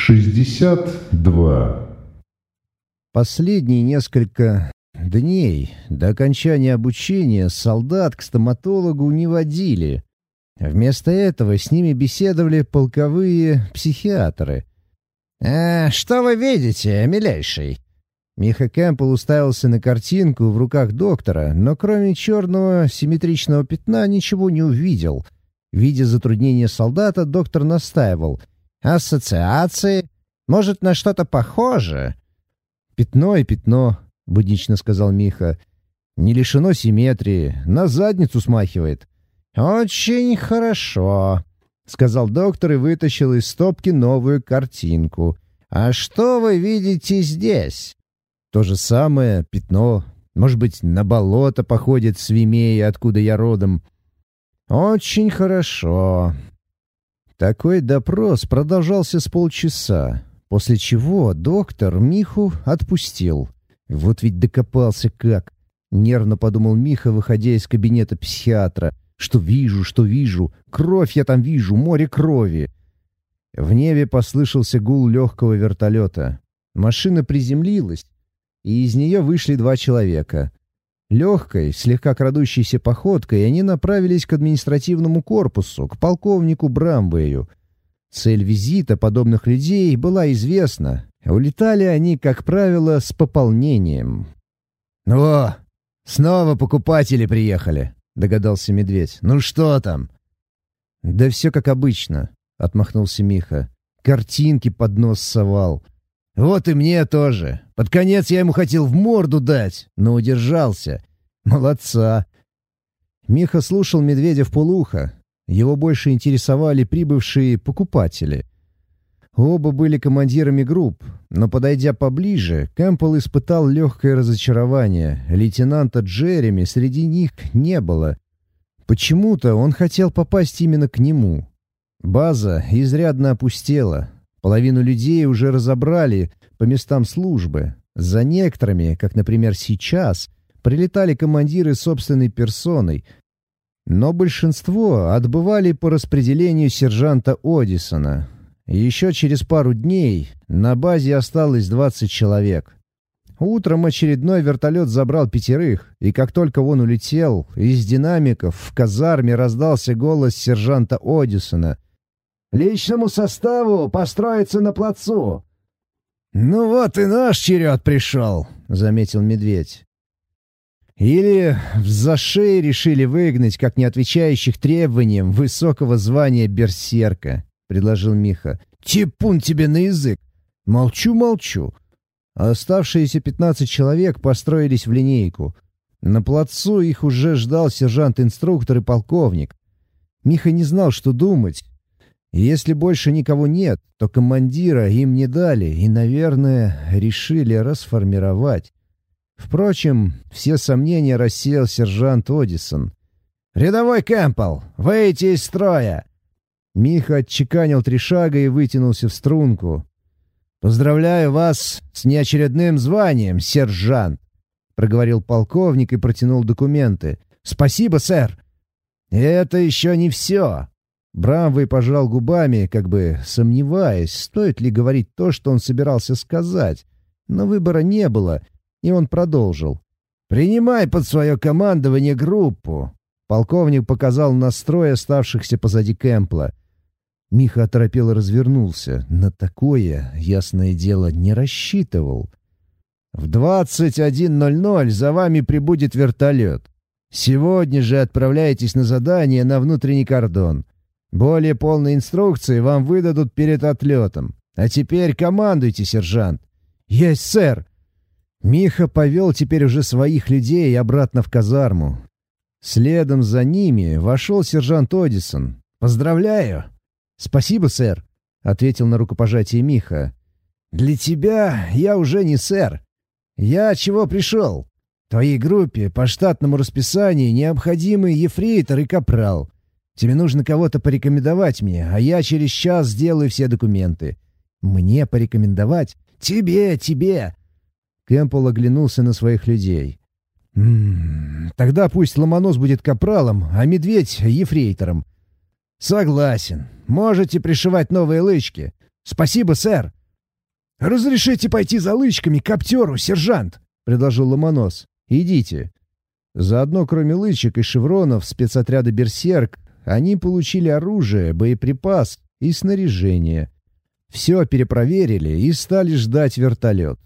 62. Последние несколько дней до окончания обучения солдат к стоматологу не водили. Вместо этого с ними беседовали полковые психиатры. «А, что вы видите, милейший?» Миха Кэмпбелл уставился на картинку в руках доктора, но кроме черного симметричного пятна ничего не увидел. Видя затруднение солдата, доктор настаивал. «Ассоциации? Может, на что-то похоже?» «Пятно и пятно», — буднично сказал Миха. «Не лишено симметрии, на задницу смахивает». «Очень хорошо», — сказал доктор и вытащил из стопки новую картинку. «А что вы видите здесь?» «То же самое, пятно. Может быть, на болото походит с Вимея, откуда я родом». «Очень хорошо». Такой допрос продолжался с полчаса, после чего доктор Миху отпустил. Вот ведь докопался как. Нервно подумал Миха, выходя из кабинета психиатра. Что вижу, что вижу. Кровь я там вижу, море крови. В небе послышался гул легкого вертолета. Машина приземлилась, и из нее вышли два человека. Легкой, слегка крадущейся походкой они направились к административному корпусу, к полковнику Брамбею. Цель визита подобных людей была известна. Улетали они, как правило, с пополнением. «О, снова покупатели приехали», — догадался медведь. «Ну что там?» «Да все как обычно», — отмахнулся Миха. «Картинки под нос совал. Вот и мне тоже. Под конец я ему хотел в морду дать, но удержался. Молодца. Миха слушал медведя в полухо. Его больше интересовали прибывшие покупатели. Оба были командирами групп, но, подойдя поближе, Кэмпбелл испытал легкое разочарование. Лейтенанта Джереми среди них не было. Почему-то он хотел попасть именно к нему. База изрядно опустела. Половину людей уже разобрали по местам службы. За некоторыми, как, например, сейчас, прилетали командиры собственной персоной. Но большинство отбывали по распределению сержанта Одисона. Еще через пару дней на базе осталось 20 человек. Утром очередной вертолет забрал пятерых, и как только он улетел, из динамиков в казарме раздался голос сержанта Одисона — Личному составу построиться на плацу». «Ну вот и наш черед пришел», — заметил медведь. «Или в зашей решили выгнать, как не отвечающих требованиям высокого звания берсерка», — предложил Миха. «Типун тебе на язык!» «Молчу, молчу». Оставшиеся пятнадцать человек построились в линейку. На плацу их уже ждал сержант-инструктор и полковник. Миха не знал, что думать, если больше никого нет, то командира им не дали и, наверное, решили расформировать. Впрочем, все сомнения рассеял сержант Одисон. «Рядовой Кэмпбелл, выйти из строя!» Миха отчеканил три шага и вытянулся в струнку. «Поздравляю вас с неочередным званием, сержант!» — проговорил полковник и протянул документы. «Спасибо, сэр!» «Это еще не все!» Брамвей пожал губами, как бы сомневаясь, стоит ли говорить то, что он собирался сказать. Но выбора не было, и он продолжил. «Принимай под свое командование группу!» Полковник показал настрой оставшихся позади Кэмпла. Миха оторопел развернулся. На такое, ясное дело, не рассчитывал. «В 21.00 за вами прибудет вертолет. Сегодня же отправляйтесь на задание на внутренний кордон. Более полные инструкции вам выдадут перед отлетом. А теперь командуйте, сержант. Есть, сэр. Миха повел теперь уже своих людей обратно в казарму. Следом за ними вошел сержант Одисон. «Поздравляю!» «Спасибо, сэр», — ответил на рукопожатие Миха. «Для тебя я уже не сэр. Я чего пришел? Твоей группе по штатному расписанию необходимы ефрейтор и капрал. Тебе нужно кого-то порекомендовать мне, а я через час сделаю все документы. Мне порекомендовать? Тебе, тебе!» Кэмпбелл оглянулся на своих людей. «М -м, «Тогда пусть Ломонос будет капралом, а Медведь — ефрейтором». «Согласен. Можете пришивать новые лычки. «Спасибо, сэр!» «Разрешите пойти за лычками к коптеру, сержант?» — предложил Ломонос. «Идите». Заодно, кроме лычек и шевронов спецотряда «Берсерк», они получили оружие, боеприпас и снаряжение. Все перепроверили и стали ждать вертолет.